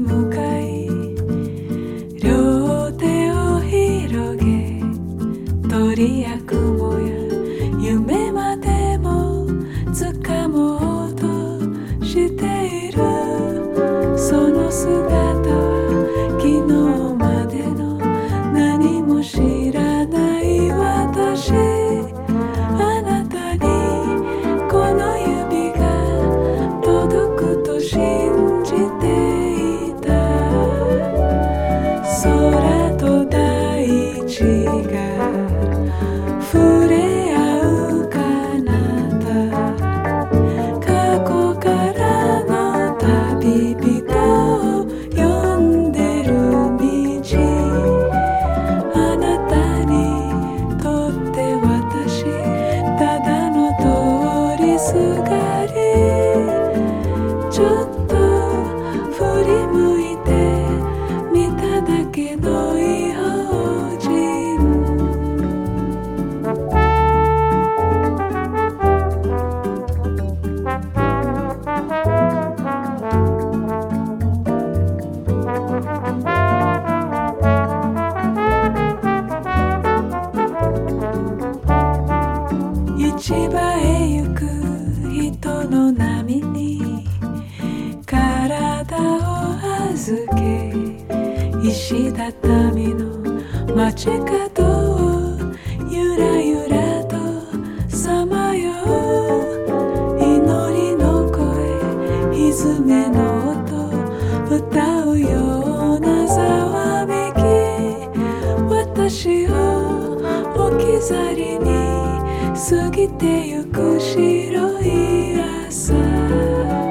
向かい両手を広げ鳥や雲よ人の波に体を預け石畳の街角をゆらゆらとさまよう祈りの声ひめの音歌うようなざわめき私を置き去りに過ぎてゆく白い朝。